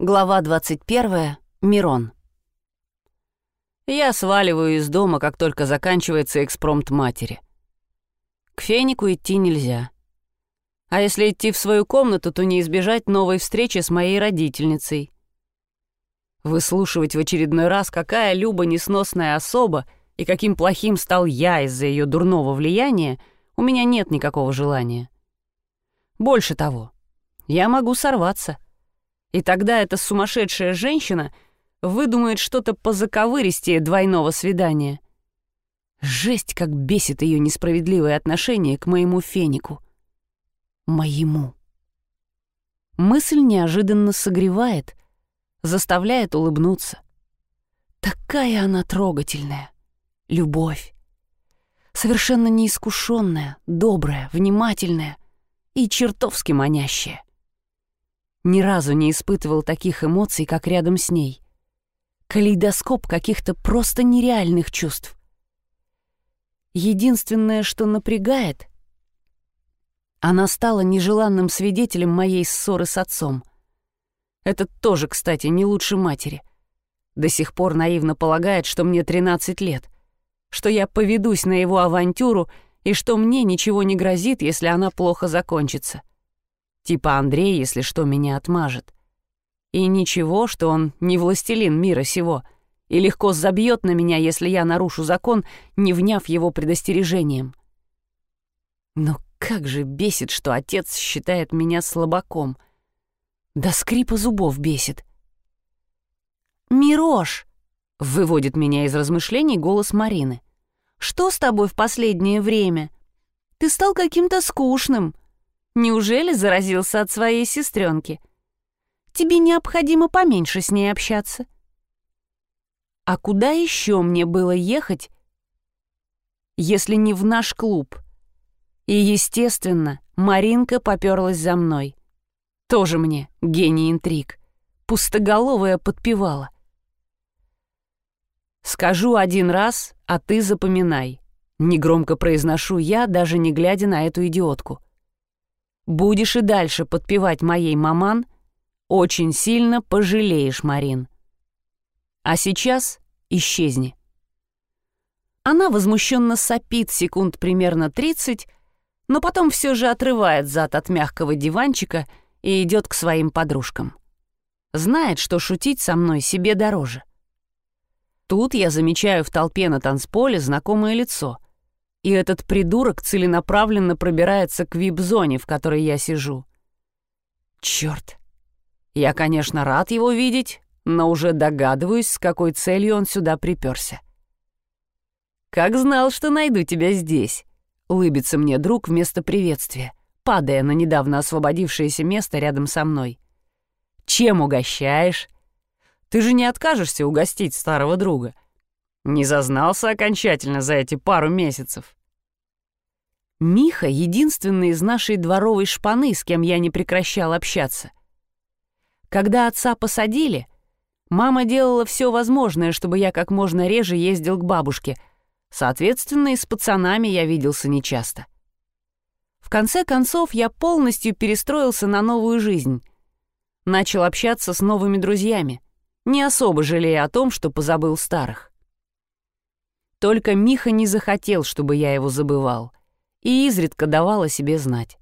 Глава 21. Мирон. Я сваливаю из дома, как только заканчивается экспромт матери. К фенику идти нельзя. А если идти в свою комнату, то не избежать новой встречи с моей родительницей. Выслушивать в очередной раз, какая Люба несносная особа и каким плохим стал я из-за ее дурного влияния, у меня нет никакого желания. Больше того, я могу сорваться — и тогда эта сумасшедшая женщина выдумает что-то позаковыристее двойного свидания. Жесть, как бесит ее несправедливое отношение к моему фенику. Моему. Мысль неожиданно согревает, заставляет улыбнуться. Такая она трогательная. Любовь. Совершенно неискушенная, добрая, внимательная и чертовски манящая. Ни разу не испытывал таких эмоций, как рядом с ней. Калейдоскоп каких-то просто нереальных чувств. Единственное, что напрягает, она стала нежеланным свидетелем моей ссоры с отцом. Этот тоже, кстати, не лучше матери. До сих пор наивно полагает, что мне 13 лет, что я поведусь на его авантюру и что мне ничего не грозит, если она плохо закончится. Типа Андрей, если что, меня отмажет. И ничего, что он не властелин мира сего, и легко забьет на меня, если я нарушу закон, не вняв его предостережением. Но как же бесит, что отец считает меня слабаком. До скрипа зубов бесит. «Мирош!» — выводит меня из размышлений голос Марины. «Что с тобой в последнее время? Ты стал каким-то скучным. Неужели заразился от своей сестренки? Тебе необходимо поменьше с ней общаться. А куда еще мне было ехать, если не в наш клуб? И, естественно, Маринка поперлась за мной. Тоже мне гений интриг. Пустоголовая подпевала. «Скажу один раз, а ты запоминай», — негромко произношу я, даже не глядя на эту идиотку. Будешь и дальше подпевать моей маман, очень сильно пожалеешь, Марин. А сейчас исчезни. Она возмущенно сопит секунд примерно 30, но потом все же отрывает зад от мягкого диванчика и идет к своим подружкам. Знает, что шутить со мной себе дороже. Тут я замечаю в толпе на танцполе знакомое лицо — и этот придурок целенаправленно пробирается к вип-зоне, в которой я сижу. Черт! Я, конечно, рад его видеть, но уже догадываюсь, с какой целью он сюда приперся. «Как знал, что найду тебя здесь», — улыбится мне друг вместо приветствия, падая на недавно освободившееся место рядом со мной. «Чем угощаешь? Ты же не откажешься угостить старого друга?» Не зазнался окончательно за эти пару месяцев. Миха — единственный из нашей дворовой шпаны, с кем я не прекращал общаться. Когда отца посадили, мама делала все возможное, чтобы я как можно реже ездил к бабушке. Соответственно, и с пацанами я виделся нечасто. В конце концов, я полностью перестроился на новую жизнь. Начал общаться с новыми друзьями, не особо жалея о том, что позабыл старых. Только Миха не захотел, чтобы я его забывал, и изредка давал о себе знать.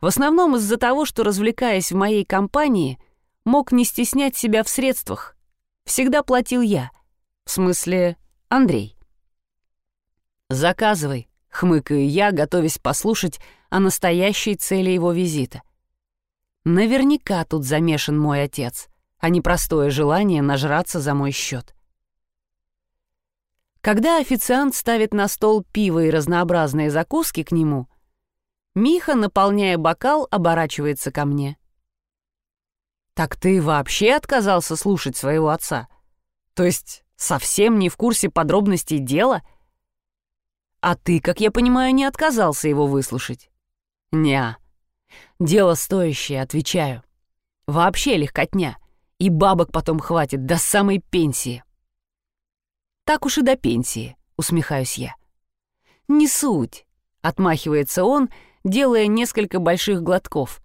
В основном из-за того, что, развлекаясь в моей компании, мог не стеснять себя в средствах. Всегда платил я. В смысле, Андрей. «Заказывай», — хмыкаю я, готовясь послушать о настоящей цели его визита. Наверняка тут замешан мой отец, а не простое желание нажраться за мой счет. Когда официант ставит на стол пиво и разнообразные закуски к нему, Миха, наполняя бокал, оборачивается ко мне. «Так ты вообще отказался слушать своего отца? То есть совсем не в курсе подробностей дела? А ты, как я понимаю, не отказался его выслушать?» «Неа. Дело стоящее, отвечаю. Вообще легкотня. И бабок потом хватит до самой пенсии». Так уж и до пенсии, усмехаюсь я. Не суть, отмахивается он, делая несколько больших глотков,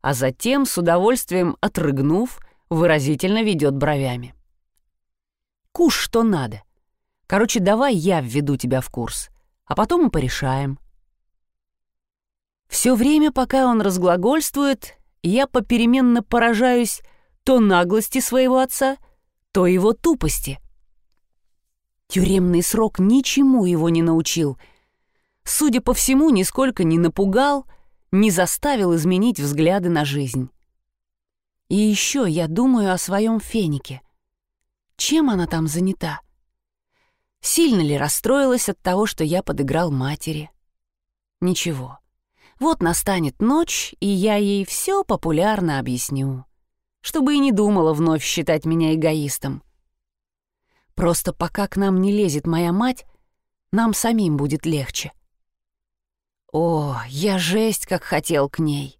а затем, с удовольствием отрыгнув, выразительно ведет бровями. Куш что надо. Короче, давай я введу тебя в курс, а потом мы порешаем. Все время, пока он разглагольствует, я попеременно поражаюсь то наглости своего отца, то его тупости. Тюремный срок ничему его не научил. Судя по всему, нисколько не напугал, не заставил изменить взгляды на жизнь. И еще я думаю о своем фенике. Чем она там занята? Сильно ли расстроилась от того, что я подыграл матери? Ничего. Вот настанет ночь, и я ей все популярно объясню, чтобы и не думала вновь считать меня эгоистом. Просто пока к нам не лезет моя мать, нам самим будет легче. О, я жесть как хотел к ней.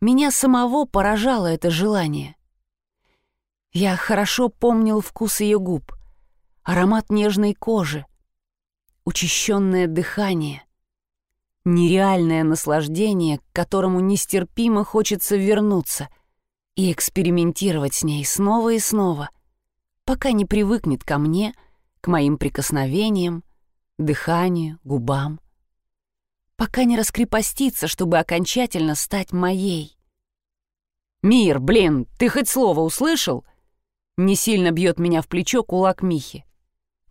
Меня самого поражало это желание. Я хорошо помнил вкус ее губ, аромат нежной кожи, учащенное дыхание, нереальное наслаждение, к которому нестерпимо хочется вернуться и экспериментировать с ней снова и снова, пока не привыкнет ко мне, к моим прикосновениям, дыханию, губам, пока не раскрепостится, чтобы окончательно стать моей. «Мир, блин, ты хоть слово услышал?» Не сильно бьет меня в плечо кулак Михи.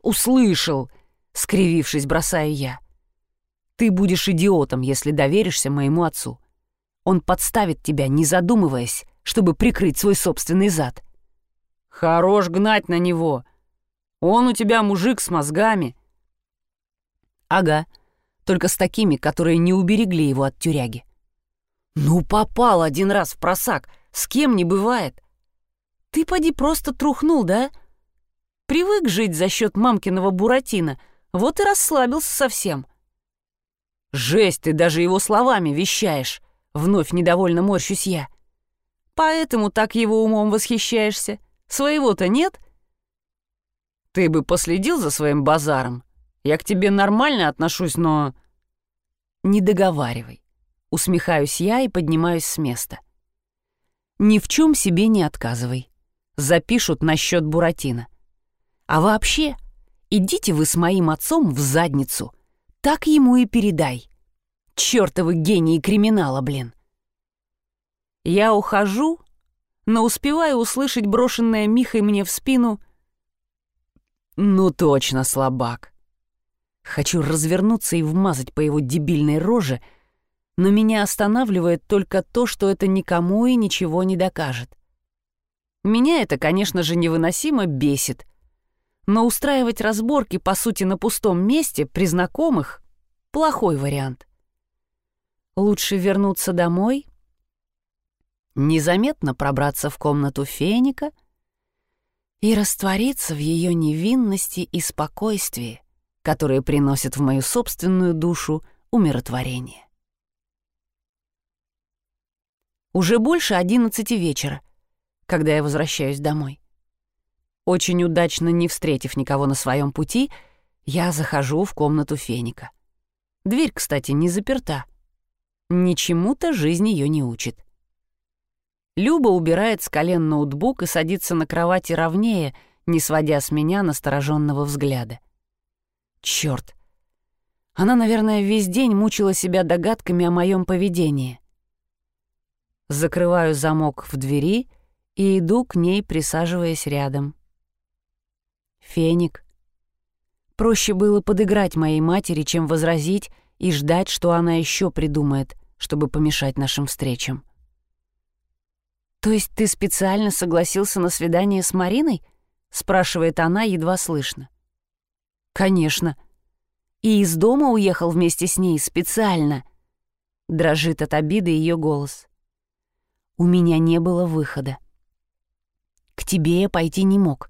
«Услышал!» — скривившись, бросаю я. Ты будешь идиотом, если доверишься моему отцу. Он подставит тебя, не задумываясь, чтобы прикрыть свой собственный зад. Хорош гнать на него. Он у тебя мужик с мозгами. Ага, только с такими, которые не уберегли его от тюряги. Ну, попал один раз в просак, с кем не бывает. Ты поди просто трухнул, да? Привык жить за счет мамкиного буратино, вот и расслабился совсем. — «Жесть, ты даже его словами вещаешь!» Вновь недовольно морщусь я. «Поэтому так его умом восхищаешься? Своего-то нет?» «Ты бы последил за своим базаром. Я к тебе нормально отношусь, но...» «Не договаривай». Усмехаюсь я и поднимаюсь с места. «Ни в чем себе не отказывай. Запишут насчет Буратино. А вообще, идите вы с моим отцом в задницу так ему и передай. Чёртовы гении криминала, блин. Я ухожу, но успеваю услышать брошенное Михой мне в спину «Ну точно, слабак». Хочу развернуться и вмазать по его дебильной роже, но меня останавливает только то, что это никому и ничего не докажет. Меня это, конечно же, невыносимо бесит — но устраивать разборки, по сути, на пустом месте при знакомых — плохой вариант. Лучше вернуться домой, незаметно пробраться в комнату Феника и раствориться в ее невинности и спокойствии, которые приносят в мою собственную душу умиротворение. Уже больше одиннадцати вечера, когда я возвращаюсь домой. Очень удачно не встретив никого на своем пути, я захожу в комнату Феника. Дверь, кстати, не заперта. Ничему-то жизнь ее не учит. Люба убирает с колен ноутбук и садится на кровати ровнее, не сводя с меня настороженного взгляда. Черт! Она, наверное, весь день мучила себя догадками о моем поведении. Закрываю замок в двери и иду к ней, присаживаясь рядом. Феник. Проще было подыграть моей матери, чем возразить и ждать, что она еще придумает, чтобы помешать нашим встречам. «То есть ты специально согласился на свидание с Мариной?» — спрашивает она едва слышно. «Конечно. И из дома уехал вместе с ней специально», — дрожит от обиды ее голос. «У меня не было выхода. К тебе я пойти не мог,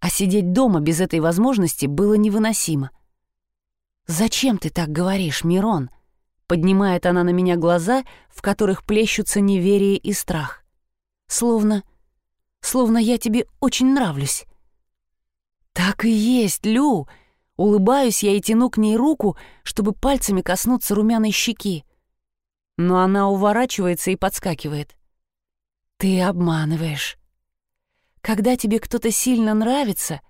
а сидеть дома без этой возможности было невыносимо. «Зачем ты так говоришь, Мирон?» Поднимает она на меня глаза, в которых плещутся неверие и страх. Словно... словно я тебе очень нравлюсь. «Так и есть, Лю!» Улыбаюсь я и тяну к ней руку, чтобы пальцами коснуться румяной щеки. Но она уворачивается и подскакивает. «Ты обманываешь. Когда тебе кто-то сильно нравится,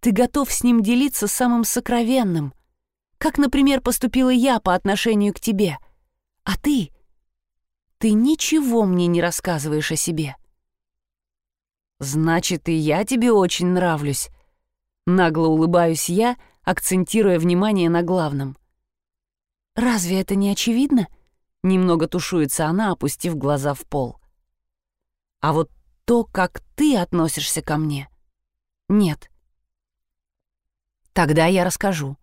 ты готов с ним делиться самым сокровенным, как, например, поступила я по отношению к тебе. А ты... Ты ничего мне не рассказываешь о себе. Значит, и я тебе очень нравлюсь. Нагло улыбаюсь я, акцентируя внимание на главном. Разве это не очевидно? Немного тушуется она, опустив глаза в пол. А вот то, как ты относишься ко мне, нет. Тогда я расскажу.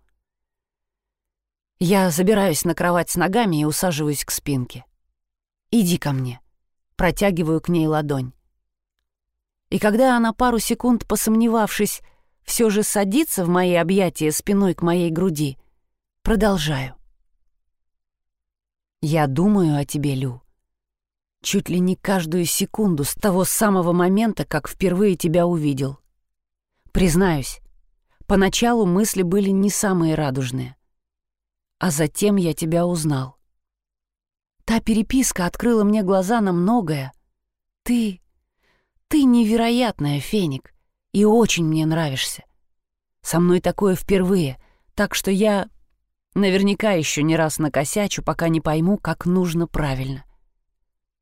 Я забираюсь на кровать с ногами и усаживаюсь к спинке. «Иди ко мне». Протягиваю к ней ладонь. И когда она пару секунд, посомневавшись, все же садится в мои объятия спиной к моей груди, продолжаю. «Я думаю о тебе, Лю. Чуть ли не каждую секунду с того самого момента, как впервые тебя увидел. Признаюсь, поначалу мысли были не самые радужные. А затем я тебя узнал. Та переписка открыла мне глаза на многое. Ты... ты невероятная, Феник, и очень мне нравишься. Со мной такое впервые, так что я наверняка еще не раз накосячу, пока не пойму, как нужно правильно.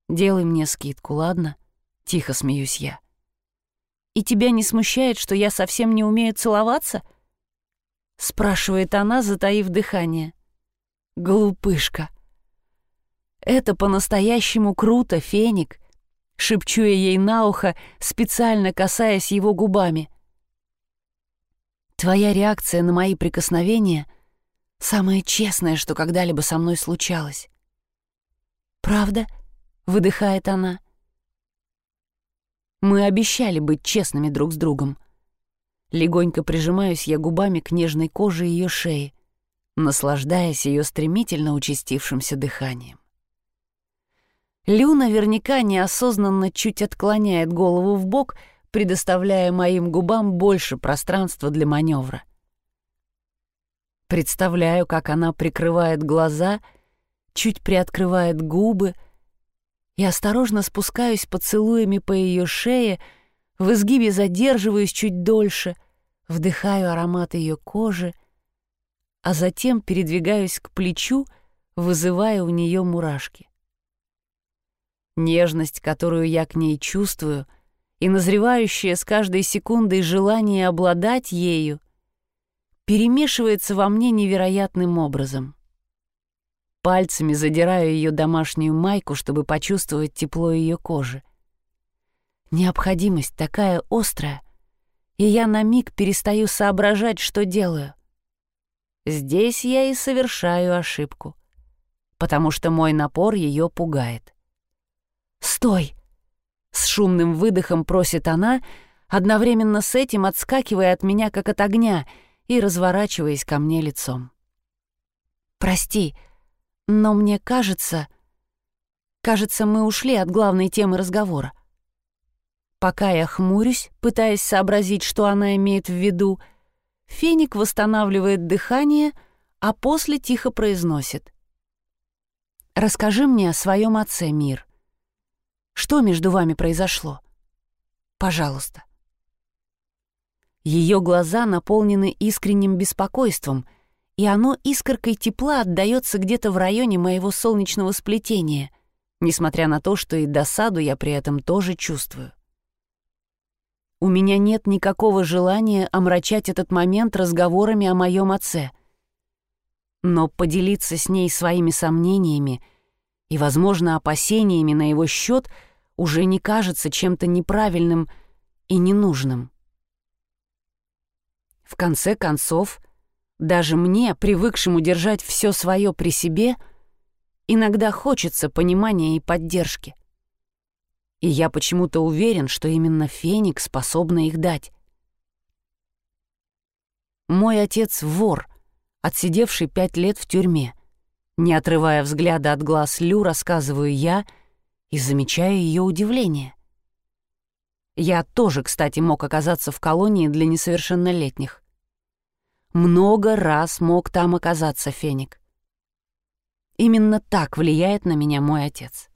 Делай мне скидку, ладно? Тихо смеюсь я. И тебя не смущает, что я совсем не умею целоваться? Спрашивает она, затаив дыхание. Глупышка. Это по-настоящему круто, Феник. Шепчу я ей на ухо, специально касаясь его губами. Твоя реакция на мои прикосновения — самое честное, что когда-либо со мной случалось. «Правда?» — выдыхает она. Мы обещали быть честными друг с другом. Легонько прижимаюсь я губами к нежной коже ее шеи, наслаждаясь ее стремительно участившимся дыханием. Лю наверняка неосознанно чуть отклоняет голову в бок, предоставляя моим губам больше пространства для маневра. Представляю, как она прикрывает глаза, чуть приоткрывает губы, и осторожно спускаюсь поцелуями по ее шее, в изгибе задерживаюсь чуть дольше, вдыхаю аромат ее кожи, а затем передвигаюсь к плечу, вызывая у нее мурашки. Нежность, которую я к ней чувствую, и назревающее с каждой секундой желание обладать ею, перемешивается во мне невероятным образом. Пальцами задираю ее домашнюю майку, чтобы почувствовать тепло ее кожи. Необходимость такая острая, и я на миг перестаю соображать, что делаю. Здесь я и совершаю ошибку, потому что мой напор ее пугает. «Стой!» С шумным выдохом просит она, одновременно с этим отскакивая от меня, как от огня, и разворачиваясь ко мне лицом. «Прости, но мне кажется... Кажется, мы ушли от главной темы разговора. Пока я хмурюсь, пытаясь сообразить, что она имеет в виду, Феник восстанавливает дыхание, а после тихо произносит. «Расскажи мне о своем отце, Мир. Что между вами произошло? Пожалуйста». Ее глаза наполнены искренним беспокойством, и оно искоркой тепла отдается где-то в районе моего солнечного сплетения, несмотря на то, что и досаду я при этом тоже чувствую. У меня нет никакого желания омрачать этот момент разговорами о моем отце. Но поделиться с ней своими сомнениями — и, возможно, опасениями на его счет уже не кажется чем-то неправильным и ненужным. В конце концов, даже мне, привыкшему держать все свое при себе, иногда хочется понимания и поддержки. И я почему-то уверен, что именно Феник способна их дать. Мой отец — вор, отсидевший пять лет в тюрьме — не отрывая взгляда от глаз Лю, рассказываю я и замечаю ее удивление. Я тоже, кстати, мог оказаться в колонии для несовершеннолетних. Много раз мог там оказаться Феник. Именно так влияет на меня мой отец.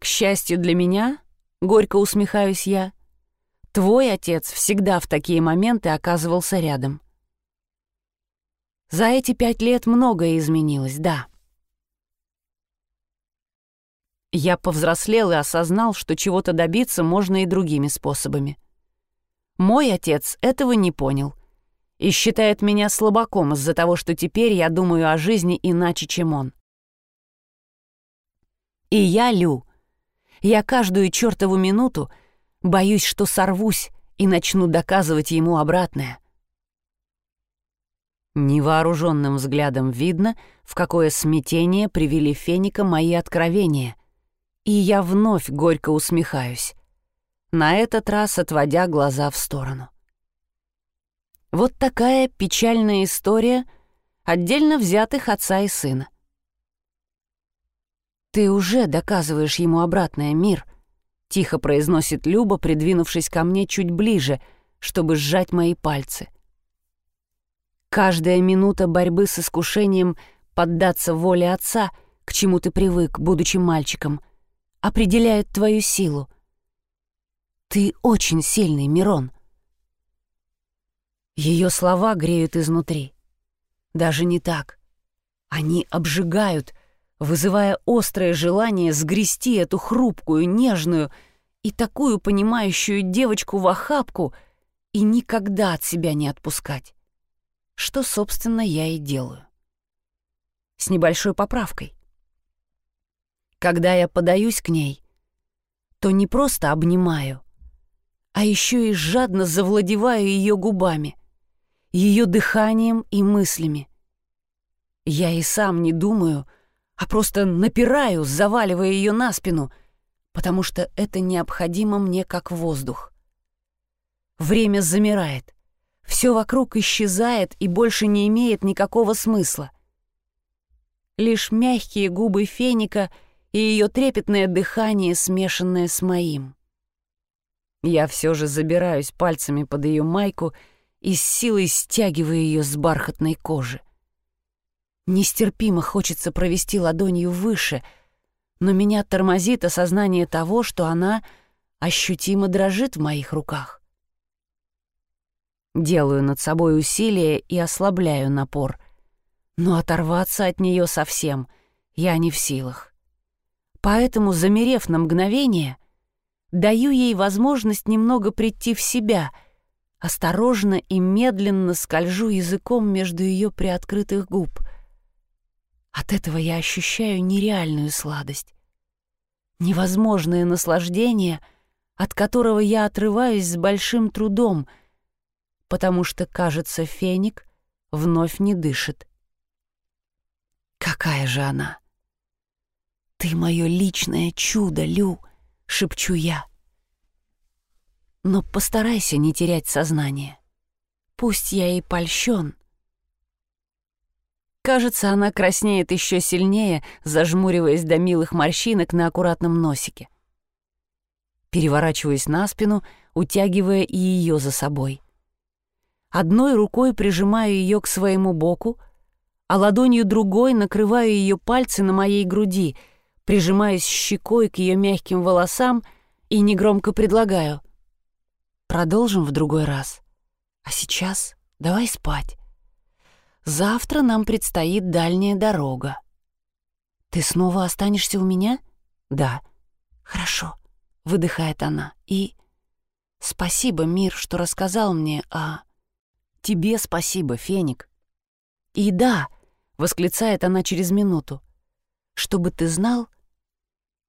К счастью для меня, горько усмехаюсь я, Твой отец всегда в такие моменты оказывался рядом. За эти пять лет многое изменилось, да. Я повзрослел и осознал, что чего-то добиться можно и другими способами. Мой отец этого не понял и считает меня слабаком из-за того, что теперь я думаю о жизни иначе, чем он. И я, Лю, я каждую чертову минуту боюсь, что сорвусь и начну доказывать ему обратное. Невооруженным взглядом видно, в какое смятение привели Феника мои откровения, и я вновь горько усмехаюсь, на этот раз отводя глаза в сторону. Вот такая печальная история отдельно взятых отца и сына. «Ты уже доказываешь ему обратное, мир», — тихо произносит Люба, придвинувшись ко мне чуть ближе, чтобы сжать мои пальцы. «Каждая минута борьбы с искушением поддаться воле отца, к чему ты привык, будучи мальчиком, определяет твою силу. Ты очень сильный, Мирон». Ее слова греют изнутри. Даже не так. Они обжигают, вызывая острое желание сгрести эту хрупкую, нежную и такую понимающую девочку в охапку и никогда от себя не отпускать. Что, собственно, я и делаю. С небольшой поправкой. Когда я подаюсь к ней, то не просто обнимаю, а еще и жадно завладеваю ее губами, ее дыханием и мыслями. Я и сам не думаю, а просто напираю, заваливая ее на спину, потому что это необходимо мне как воздух. Время замирает, все вокруг исчезает и больше не имеет никакого смысла. Лишь мягкие губы феника и ее трепетное дыхание, смешанное с моим. Я все же забираюсь пальцами под ее майку и с силой стягиваю ее с бархатной кожи. Нестерпимо хочется провести ладонью выше, но меня тормозит осознание того, что она ощутимо дрожит в моих руках. Делаю над собой усилие и ослабляю напор, но оторваться от нее совсем я не в силах. Поэтому, замерев на мгновение, даю ей возможность немного прийти в себя, осторожно и медленно скольжу языком между ее приоткрытых губ — от этого я ощущаю нереальную сладость. Невозможное наслаждение, от которого я отрываюсь с большим трудом, потому что, кажется, феник вновь не дышит. Какая же она! «Ты мое личное чудо, Лю!» — шепчу я. Но постарайся не терять сознание. Пусть я и польщен, Кажется, она краснеет еще сильнее, зажмуриваясь до милых морщинок на аккуратном носике. Переворачиваясь на спину, утягивая и ее за собой. Одной рукой прижимаю ее к своему боку, а ладонью другой накрываю ее пальцы на моей груди, прижимаясь щекой к ее мягким волосам и негромко предлагаю. Продолжим в другой раз. А сейчас давай спать. Завтра нам предстоит дальняя дорога. Ты снова останешься у меня? Да. Хорошо, выдыхает она. И спасибо, мир, что рассказал мне о... Тебе спасибо, Феник. И да, восклицает она через минуту. Чтобы ты знал,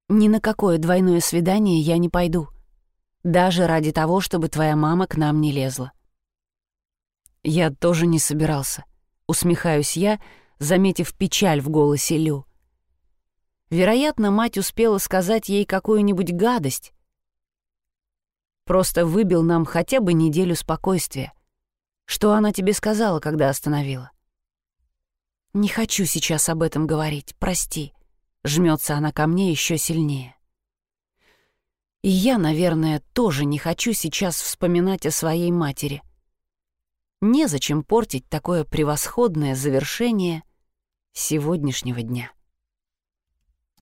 ни на какое двойное свидание я не пойду. Даже ради того, чтобы твоя мама к нам не лезла. Я тоже не собирался усмехаюсь я, заметив печаль в голосе Лю. Вероятно, мать успела сказать ей какую-нибудь гадость. Просто выбил нам хотя бы неделю спокойствия. Что она тебе сказала, когда остановила? Не хочу сейчас об этом говорить, прости. Жмется она ко мне еще сильнее. И я, наверное, тоже не хочу сейчас вспоминать о своей матери. Незачем портить такое превосходное завершение сегодняшнего дня.